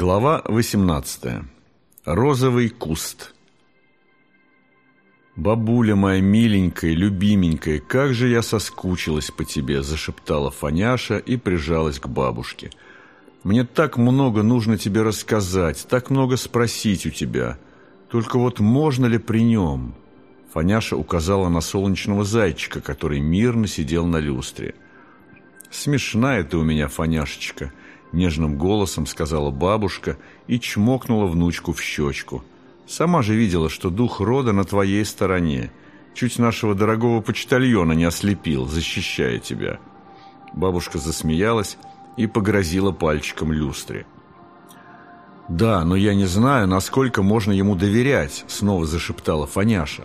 Глава 18. Розовый куст. «Бабуля моя миленькая, любименькая, как же я соскучилась по тебе!» – зашептала Фаняша и прижалась к бабушке. «Мне так много нужно тебе рассказать, так много спросить у тебя. Только вот можно ли при нем?» Фаняша указала на солнечного зайчика, который мирно сидел на люстре. «Смешная ты у меня, Фаняшечка!» Нежным голосом сказала бабушка и чмокнула внучку в щечку. «Сама же видела, что дух рода на твоей стороне. Чуть нашего дорогого почтальона не ослепил, защищая тебя». Бабушка засмеялась и погрозила пальчиком люстре. «Да, но я не знаю, насколько можно ему доверять», — снова зашептала Фаняша.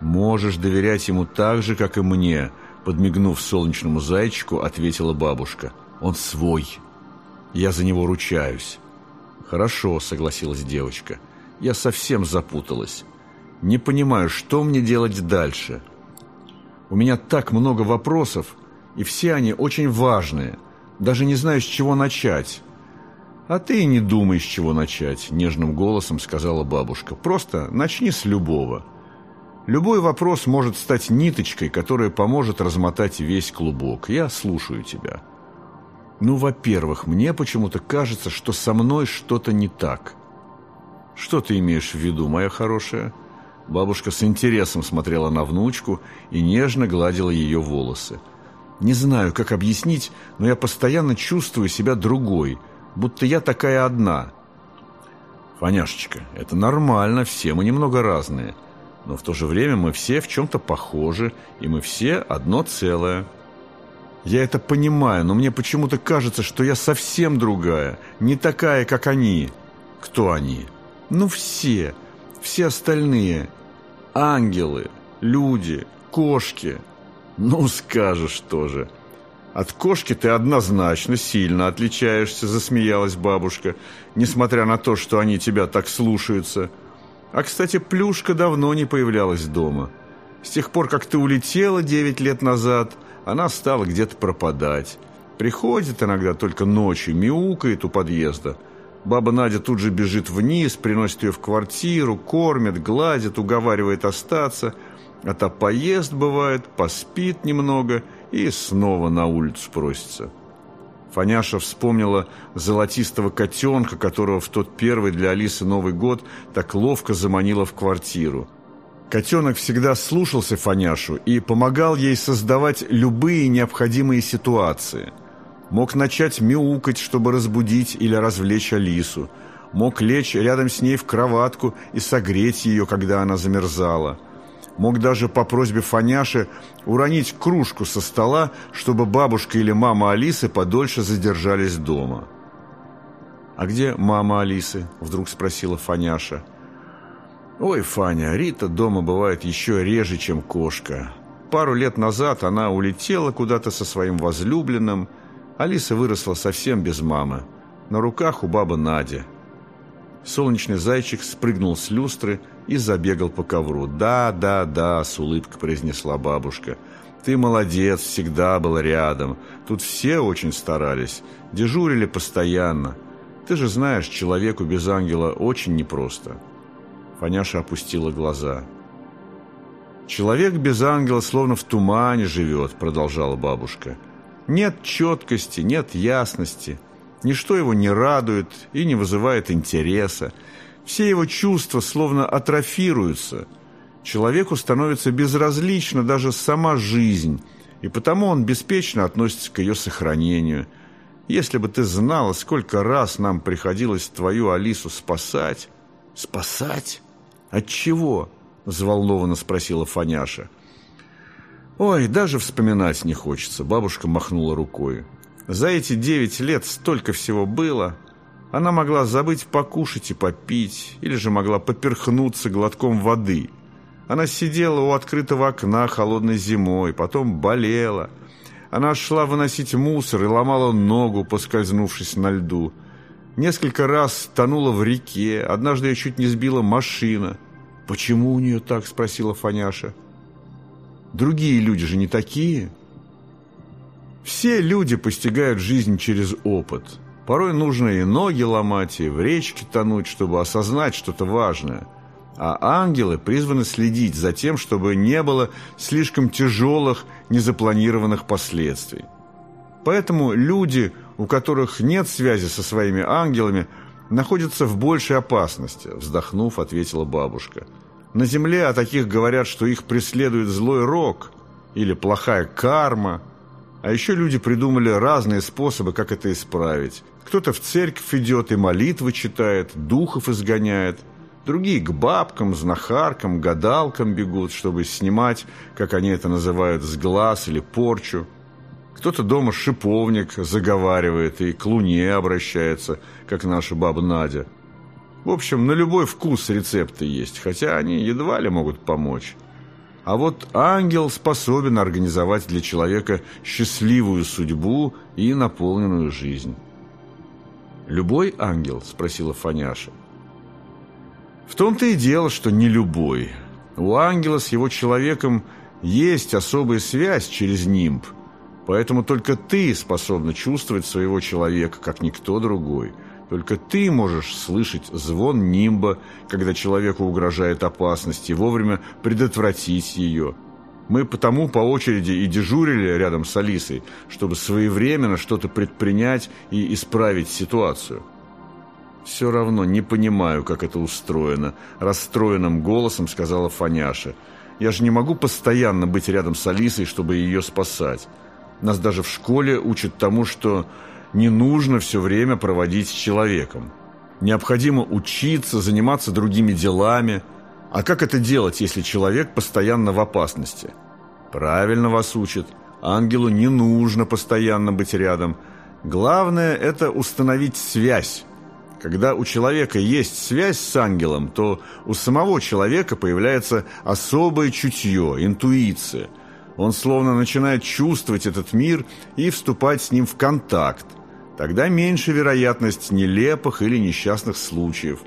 «Можешь доверять ему так же, как и мне», — подмигнув солнечному зайчику, ответила бабушка. «Он свой». Я за него ручаюсь». «Хорошо», — согласилась девочка. «Я совсем запуталась. Не понимаю, что мне делать дальше. У меня так много вопросов, и все они очень важные. Даже не знаю, с чего начать». «А ты и не думай, с чего начать», — нежным голосом сказала бабушка. «Просто начни с любого. Любой вопрос может стать ниточкой, которая поможет размотать весь клубок. Я слушаю тебя». Ну, во-первых, мне почему-то кажется, что со мной что-то не так. Что ты имеешь в виду, моя хорошая? Бабушка с интересом смотрела на внучку и нежно гладила ее волосы. Не знаю, как объяснить, но я постоянно чувствую себя другой, будто я такая одна. Фаняшечка, это нормально, все мы немного разные. Но в то же время мы все в чем-то похожи, и мы все одно целое. Я это понимаю, но мне почему-то кажется, что я совсем другая, не такая, как они. Кто они? Ну все, все остальные. Ангелы, люди, кошки. Ну, скажешь тоже. От кошки ты однозначно сильно отличаешься, засмеялась бабушка, несмотря на то, что они тебя так слушаются. А, кстати, Плюшка давно не появлялась дома. С тех пор, как ты улетела девять лет назад – она стала где-то пропадать. Приходит иногда только ночью, мяукает у подъезда. Баба Надя тут же бежит вниз, приносит ее в квартиру, кормит, гладит, уговаривает остаться. А та поест, бывает, поспит немного и снова на улицу просится. Фаняша вспомнила золотистого котенка, которого в тот первый для Алисы Новый год так ловко заманила в квартиру – Котенок всегда слушался Фаняшу и помогал ей создавать любые необходимые ситуации. Мог начать мяукать, чтобы разбудить или развлечь Алису. Мог лечь рядом с ней в кроватку и согреть ее, когда она замерзала. Мог даже по просьбе Фаняши уронить кружку со стола, чтобы бабушка или мама Алисы подольше задержались дома. «А где мама Алисы?» – вдруг спросила Фаняша. – «Ой, Фаня, Рита дома бывает еще реже, чем кошка. Пару лет назад она улетела куда-то со своим возлюбленным. Алиса выросла совсем без мамы. На руках у бабы Надя. Солнечный зайчик спрыгнул с люстры и забегал по ковру. «Да, да, да», — с улыбкой произнесла бабушка. «Ты молодец, всегда был рядом. Тут все очень старались, дежурили постоянно. Ты же знаешь, человеку без ангела очень непросто». Фаняша опустила глаза. «Человек без ангела словно в тумане живет», — продолжала бабушка. «Нет четкости, нет ясности. Ничто его не радует и не вызывает интереса. Все его чувства словно атрофируются. Человеку становится безразлична даже сама жизнь, и потому он беспечно относится к ее сохранению. Если бы ты знала, сколько раз нам приходилось твою Алису спасать...» «Спасать?» «От чего?» – взволнованно спросила Фаняша. «Ой, даже вспоминать не хочется», – бабушка махнула рукой. «За эти девять лет столько всего было. Она могла забыть покушать и попить, или же могла поперхнуться глотком воды. Она сидела у открытого окна холодной зимой, потом болела. Она шла выносить мусор и ломала ногу, поскользнувшись на льду». Несколько раз тонула в реке, однажды ее чуть не сбила машина. «Почему у нее так?» – спросила Фаняша. «Другие люди же не такие». Все люди постигают жизнь через опыт. Порой нужно и ноги ломать, и в речке тонуть, чтобы осознать что-то важное. А ангелы призваны следить за тем, чтобы не было слишком тяжелых, незапланированных последствий. Поэтому люди, у которых нет связи со своими ангелами, находятся в большей опасности, вздохнув, ответила бабушка. На земле о таких говорят, что их преследует злой рок или плохая карма. А еще люди придумали разные способы, как это исправить. Кто-то в церковь идет и молитвы читает, духов изгоняет. Другие к бабкам, знахаркам, гадалкам бегут, чтобы снимать, как они это называют, с глаз или порчу. Кто-то дома шиповник заговаривает и к луне обращается, как наша баба Надя. В общем, на любой вкус рецепты есть, хотя они едва ли могут помочь. А вот ангел способен организовать для человека счастливую судьбу и наполненную жизнь. «Любой ангел?» – спросила Фаняша. В том-то и дело, что не любой. У ангела с его человеком есть особая связь через нимб – Поэтому только ты способна чувствовать своего человека, как никто другой. Только ты можешь слышать звон нимба, когда человеку угрожает опасность, и вовремя предотвратить ее. Мы потому по очереди и дежурили рядом с Алисой, чтобы своевременно что-то предпринять и исправить ситуацию. «Все равно не понимаю, как это устроено», – расстроенным голосом сказала Фаняша. «Я же не могу постоянно быть рядом с Алисой, чтобы ее спасать». Нас даже в школе учат тому, что не нужно все время проводить с человеком. Необходимо учиться, заниматься другими делами. А как это делать, если человек постоянно в опасности? Правильно вас учат. Ангелу не нужно постоянно быть рядом. Главное – это установить связь. Когда у человека есть связь с ангелом, то у самого человека появляется особое чутье, интуиция – он словно начинает чувствовать этот мир и вступать с ним в контакт. Тогда меньше вероятность нелепых или несчастных случаев.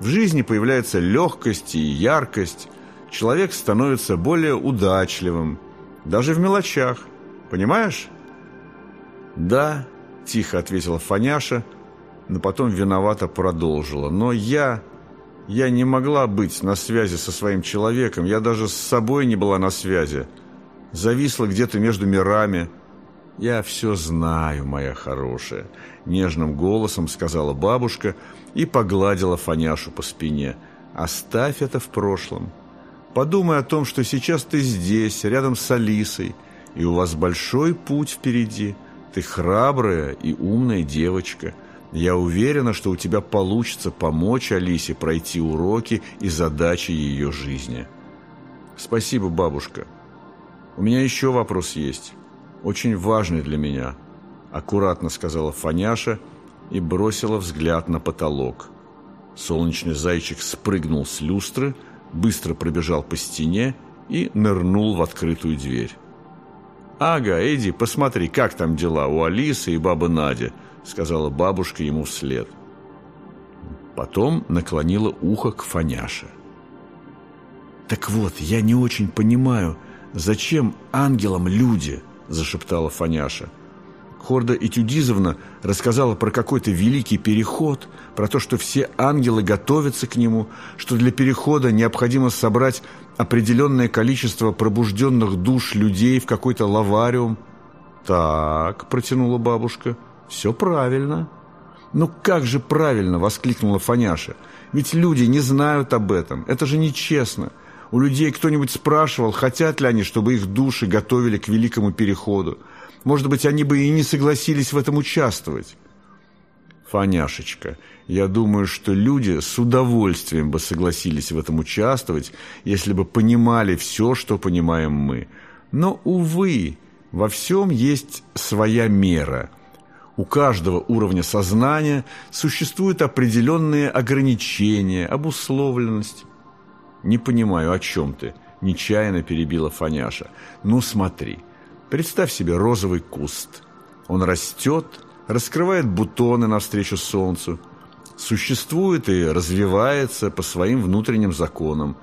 В жизни появляется легкость и яркость. Человек становится более удачливым. Даже в мелочах. Понимаешь? «Да», – тихо ответила Фаняша, но потом виновато продолжила. «Но я... я не могла быть на связи со своим человеком. Я даже с собой не была на связи зависла где-то между мирами. «Я все знаю, моя хорошая», — нежным голосом сказала бабушка и погладила Фаняшу по спине. «Оставь это в прошлом. Подумай о том, что сейчас ты здесь, рядом с Алисой, и у вас большой путь впереди. Ты храбрая и умная девочка. Я уверена, что у тебя получится помочь Алисе пройти уроки и задачи ее жизни». «Спасибо, бабушка», «У меня еще вопрос есть, очень важный для меня», аккуратно сказала Фаняша и бросила взгляд на потолок. Солнечный зайчик спрыгнул с люстры, быстро пробежал по стене и нырнул в открытую дверь. «Ага, Эдди, посмотри, как там дела у Алисы и бабы Нади», сказала бабушка ему вслед. Потом наклонила ухо к Фаняше. «Так вот, я не очень понимаю», «Зачем ангелам люди?» – зашептала Фаняша. Хорда Этюдизовна рассказала про какой-то великий переход, про то, что все ангелы готовятся к нему, что для перехода необходимо собрать определенное количество пробужденных душ людей в какой-то лавариум. «Так», – протянула бабушка, – «все правильно». «Ну как же правильно!» – воскликнула Фаняша. «Ведь люди не знают об этом. Это же нечестно. У людей кто-нибудь спрашивал, хотят ли они, чтобы их души готовили к великому переходу. Может быть, они бы и не согласились в этом участвовать. Фаняшечка, я думаю, что люди с удовольствием бы согласились в этом участвовать, если бы понимали все, что понимаем мы. Но, увы, во всем есть своя мера. У каждого уровня сознания существуют определенные ограничения, обусловленность. «Не понимаю, о чем ты?» – нечаянно перебила Фаняша. «Ну смотри, представь себе розовый куст. Он растет, раскрывает бутоны навстречу солнцу, существует и развивается по своим внутренним законам.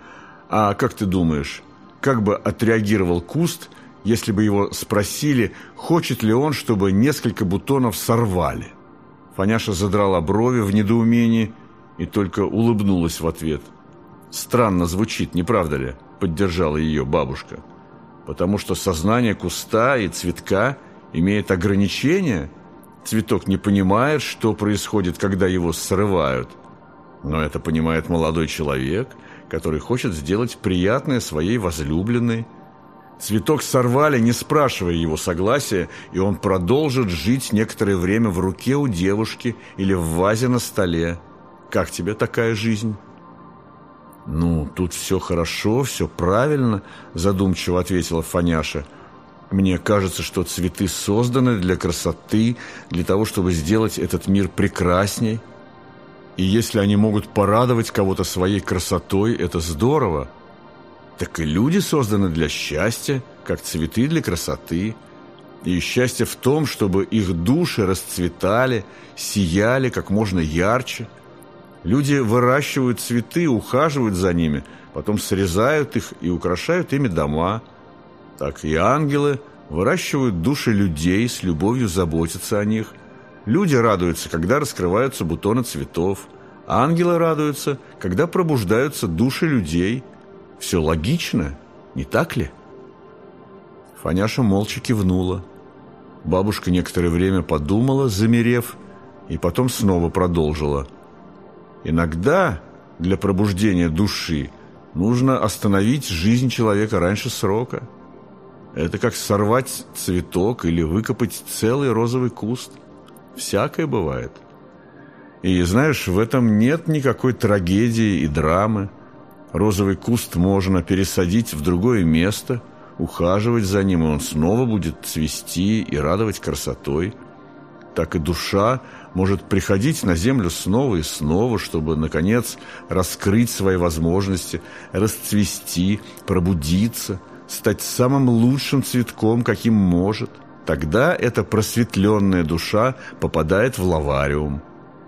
А как ты думаешь, как бы отреагировал куст, если бы его спросили, хочет ли он, чтобы несколько бутонов сорвали?» Фаняша задрала брови в недоумении и только улыбнулась в ответ. «Странно звучит, не правда ли?» – поддержала ее бабушка. «Потому что сознание куста и цветка имеет ограничения. Цветок не понимает, что происходит, когда его срывают. Но это понимает молодой человек, который хочет сделать приятное своей возлюбленной – Цветок сорвали, не спрашивая его согласия, и он продолжит жить некоторое время в руке у девушки или в вазе на столе. Как тебе такая жизнь? «Ну, тут все хорошо, все правильно», – задумчиво ответила Фаняша. «Мне кажется, что цветы созданы для красоты, для того, чтобы сделать этот мир прекрасней. И если они могут порадовать кого-то своей красотой, это здорово так и люди созданы для счастья, как цветы для красоты. И счастье в том, чтобы их души расцветали, сияли как можно ярче. Люди выращивают цветы, ухаживают за ними, потом срезают их и украшают ими дома. Так и ангелы выращивают души людей, с любовью заботятся о них. Люди радуются, когда раскрываются бутоны цветов. Ангелы радуются, когда пробуждаются души людей – все логично, не так ли? Фаняша молча кивнула. Бабушка некоторое время подумала, замерев, и потом снова продолжила. Иногда для пробуждения души нужно остановить жизнь человека раньше срока. Это как сорвать цветок или выкопать целый розовый куст. Всякое бывает. И знаешь, в этом нет никакой трагедии и драмы. Розовый куст можно пересадить в другое место, ухаживать за ним, и он снова будет цвести и радовать красотой. Так и душа может приходить на землю снова и снова, чтобы, наконец, раскрыть свои возможности, расцвести, пробудиться, стать самым лучшим цветком, каким может. Тогда эта просветленная душа попадает в лавариум.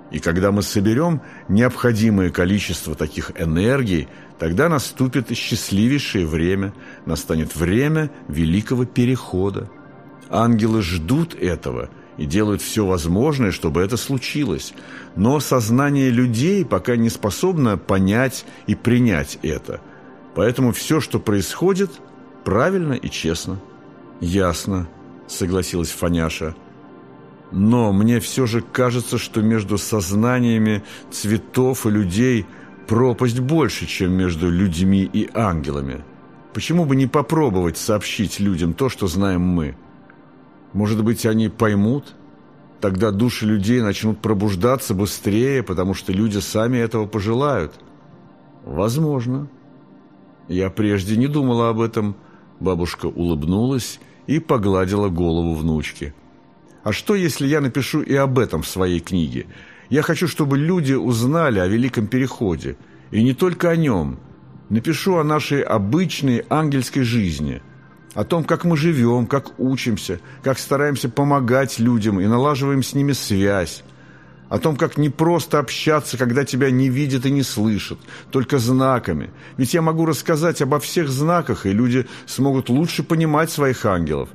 И когда мы соберем необходимое количество таких энергий, Тогда наступит счастливейшее время, настанет время великого перехода. Ангелы ждут этого и делают все возможное, чтобы это случилось. Но сознание людей пока не способно понять и принять это. Поэтому все, что происходит, правильно и честно. «Ясно», — согласилась Фаняша. «Но мне все же кажется, что между сознаниями цветов и людей – пропасть больше, чем между людьми и ангелами. Почему бы не попробовать сообщить людям то, что знаем мы? Может быть, они поймут? Тогда души людей начнут пробуждаться быстрее, потому что люди сами этого пожелают. Возможно. Я прежде не думала об этом. Бабушка улыбнулась и погладила голову внучки. А что, если я напишу и об этом в своей книге – я хочу, чтобы люди узнали о Великом Переходе. И не только о нем. Напишу о нашей обычной ангельской жизни. О том, как мы живем, как учимся, как стараемся помогать людям и налаживаем с ними связь. О том, как не просто общаться, когда тебя не видят и не слышат, только знаками. Ведь я могу рассказать обо всех знаках, и люди смогут лучше понимать своих ангелов.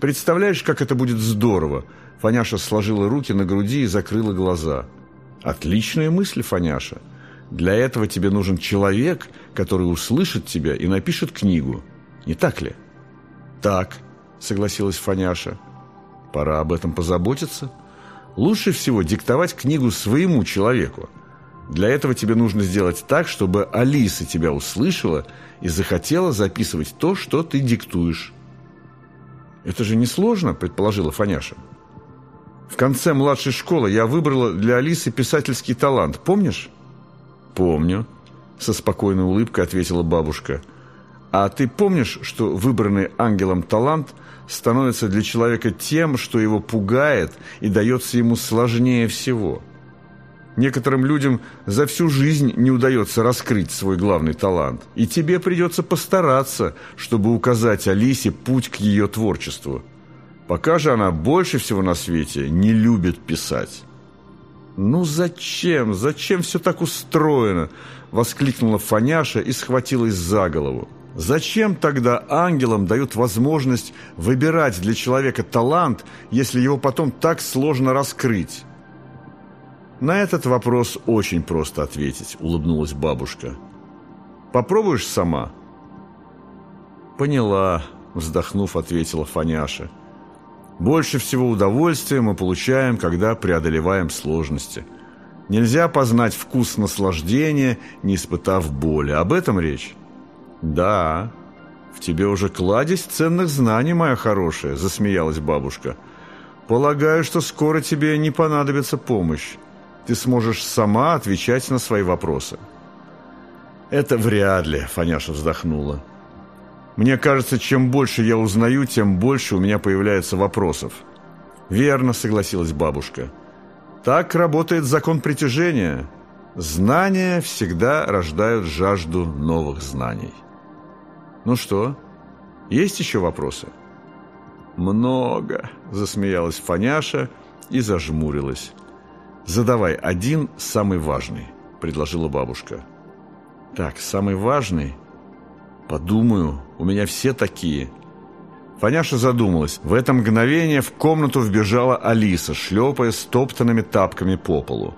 Представляешь, как это будет здорово? Фаняша сложила руки на груди и закрыла глаза. Отличная мысль, Фаняша. Для этого тебе нужен человек, который услышит тебя и напишет книгу. Не так ли? Так, согласилась Фаняша. Пора об этом позаботиться. Лучше всего диктовать книгу своему человеку. Для этого тебе нужно сделать так, чтобы Алиса тебя услышала и захотела записывать то, что ты диктуешь. «Это же несложно», — предположила Фаняша. В конце младшей школы я выбрала для Алисы писательский талант. Помнишь? Помню, со спокойной улыбкой ответила бабушка. А ты помнишь, что выбранный ангелом талант становится для человека тем, что его пугает и дается ему сложнее всего? Некоторым людям за всю жизнь не удается раскрыть свой главный талант. И тебе придется постараться, чтобы указать Алисе путь к ее творчеству. Пока же она больше всего на свете не любит писать. «Ну зачем? Зачем все так устроено?» – воскликнула Фаняша и схватилась за голову. «Зачем тогда ангелам дают возможность выбирать для человека талант, если его потом так сложно раскрыть?» На этот вопрос очень просто ответить, улыбнулась бабушка. Попробуешь сама? Поняла, вздохнув, ответила Фаняша. Больше всего удовольствия мы получаем, когда преодолеваем сложности. Нельзя познать вкус наслаждения, не испытав боли. Об этом речь? Да. В тебе уже кладезь ценных знаний, моя хорошая, засмеялась бабушка. Полагаю, что скоро тебе не понадобится помощь. Ты сможешь сама отвечать на свои вопросы. Это вряд ли, Фаняша вздохнула. Мне кажется, чем больше я узнаю, тем больше у меня появляется вопросов. Верно, согласилась бабушка. Так работает закон притяжения. Знания всегда рождают жажду новых знаний. Ну что, есть еще вопросы? Много, засмеялась Фаняша и зажмурилась. Задавай один самый важный, предложила бабушка. Так, самый важный – Подумаю, у меня все такие. Фаняша задумалась. В это мгновение в комнату вбежала Алиса, шлепая стоптанными тапками по полу.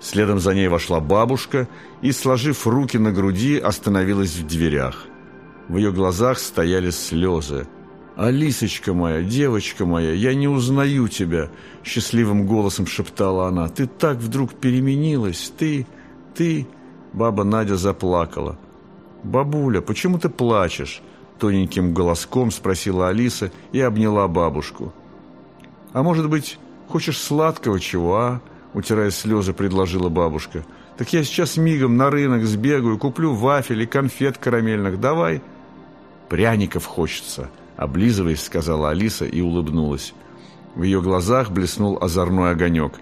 Следом за ней вошла бабушка и, сложив руки на груди, остановилась в дверях. В ее глазах стояли слезы. «Алисочка моя, девочка моя, я не узнаю тебя!» Счастливым голосом шептала она. «Ты так вдруг переменилась! Ты, ты...» Баба Надя заплакала. «Бабуля, почему ты плачешь?» Тоненьким голоском спросила Алиса и обняла бабушку. «А может быть, хочешь сладкого чего, а?» Утирая слезы, предложила бабушка. «Так я сейчас мигом на рынок сбегаю, куплю вафель и конфет карамельных. Давай!» «Пряников хочется!» Облизываясь, сказала Алиса и улыбнулась. В ее глазах блеснул озорной огонек.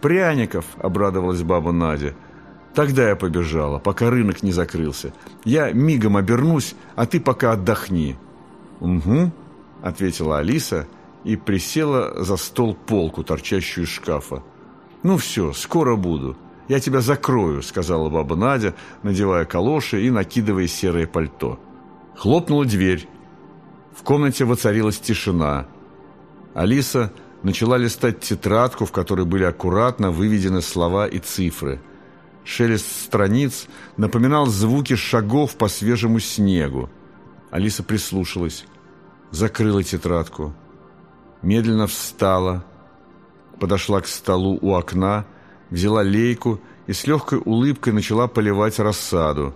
«Пряников!» — обрадовалась баба Надя. Тогда я побежала, пока рынок не закрылся. Я мигом обернусь, а ты пока отдохни». «Угу», — ответила Алиса и присела за стол полку, торчащую из шкафа. «Ну все, скоро буду. Я тебя закрою», — сказала баба Надя, надевая калоши и накидывая серое пальто. Хлопнула дверь. В комнате воцарилась тишина. Алиса начала листать тетрадку, в которой были аккуратно выведены слова и цифры — Шелест страниц напоминал звуки шагов по свежему снегу. Алиса прислушалась, закрыла тетрадку, медленно встала, подошла к столу у окна, взяла лейку и с легкой улыбкой начала поливать рассаду.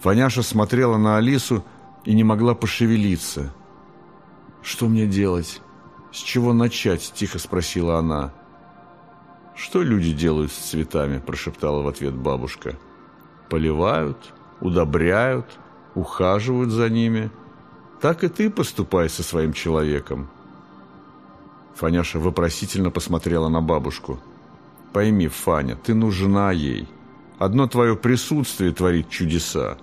Фаняша смотрела на Алису и не могла пошевелиться. «Что мне делать? С чего начать?» – тихо спросила она. «Что люди делают с цветами?» – прошептала в ответ бабушка. «Поливают, удобряют, ухаживают за ними. Так и ты поступай со своим человеком». Фаняша вопросительно посмотрела на бабушку. «Пойми, Фаня, ты нужна ей. Одно твое присутствие творит чудеса.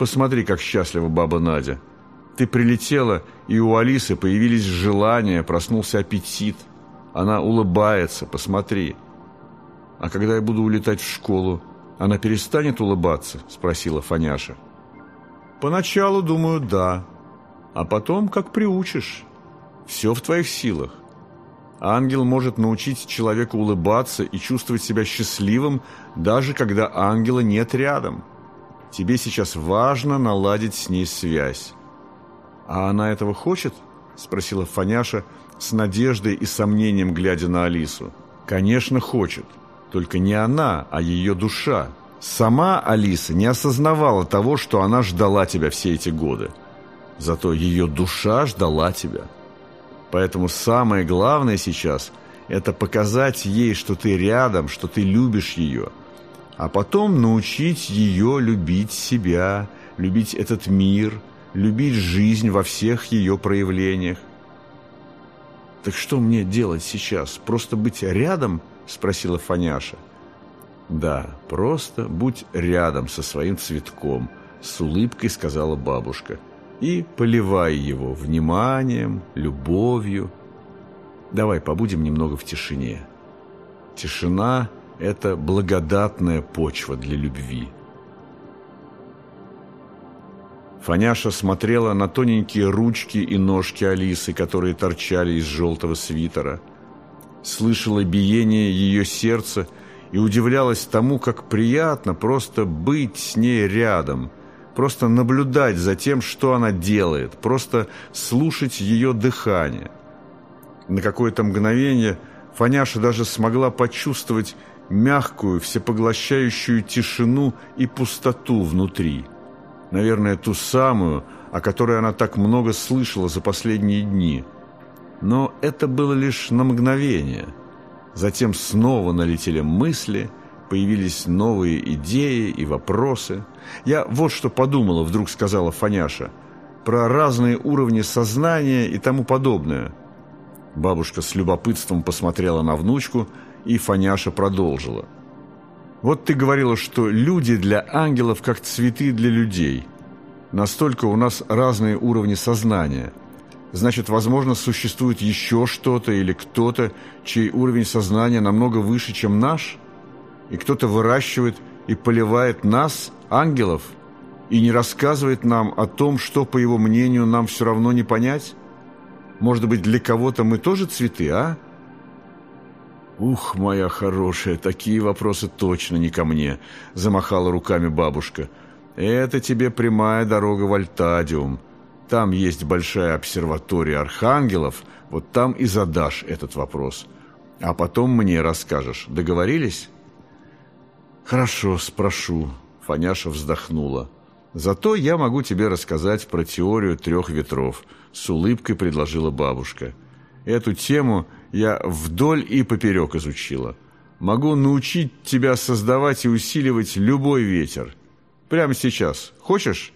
Посмотри, как счастлива баба Надя. Ты прилетела, и у Алисы появились желания, проснулся аппетит. Она улыбается, посмотри». «А когда я буду улетать в школу, она перестанет улыбаться?» – спросила Фаняша. «Поначалу, думаю, да. А потом, как приучишь. Все в твоих силах. Ангел может научить человека улыбаться и чувствовать себя счастливым, даже когда ангела нет рядом. Тебе сейчас важно наладить с ней связь. А она этого хочет? Спросила Фаняша с надеждой и сомнением, глядя на Алису. Конечно, хочет. Только не она, а ее душа. Сама Алиса не осознавала того, что она ждала тебя все эти годы. Зато ее душа ждала тебя. Поэтому самое главное сейчас – это показать ей, что ты рядом, что ты любишь ее. А потом научить ее любить себя, любить этот мир, любить жизнь во всех ее проявлениях. Так что мне делать сейчас? Просто быть рядом – спросила Фаняша. «Да, просто будь рядом со своим цветком», — с улыбкой сказала бабушка. «И поливай его вниманием, любовью. Давай побудем немного в тишине. Тишина — это благодатная почва для любви». Фаняша смотрела на тоненькие ручки и ножки Алисы, которые торчали из желтого свитера — слышала биение ее сердца и удивлялась тому, как приятно просто быть с ней рядом, просто наблюдать за тем, что она делает, просто слушать ее дыхание. На какое-то мгновение Фаняша даже смогла почувствовать мягкую, всепоглощающую тишину и пустоту внутри. Наверное, ту самую, о которой она так много слышала за последние дни. Но это было лишь на мгновение. Затем снова налетели мысли, появились новые идеи и вопросы. «Я вот что подумала», — вдруг сказала Фаняша, «про разные уровни сознания и тому подобное». Бабушка с любопытством посмотрела на внучку, и Фаняша продолжила. «Вот ты говорила, что люди для ангелов как цветы для людей. Настолько у нас разные уровни сознания. Значит, возможно, существует еще что-то или кто-то, чей уровень сознания намного выше, чем наш? И кто-то выращивает и поливает нас, ангелов, и не рассказывает нам о том, что, по его мнению, нам все равно не понять? Может быть, для кого-то мы тоже цветы, а?» «Ух, моя хорошая, такие вопросы точно не ко мне», — замахала руками бабушка. «Это тебе прямая дорога в Альтадиум. Там есть большая обсерватория архангелов, вот там и задашь этот вопрос. А потом мне расскажешь. Договорились?» «Хорошо, спрошу», — Фаняша вздохнула. «Зато я могу тебе рассказать про теорию трех ветров», — с улыбкой предложила бабушка. «Эту тему я вдоль и поперек изучила. Могу научить тебя создавать и усиливать любой ветер. Прямо сейчас. Хочешь?»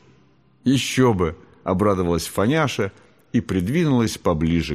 «Еще бы!» — обрадовалась Фаняша и придвинулась поближе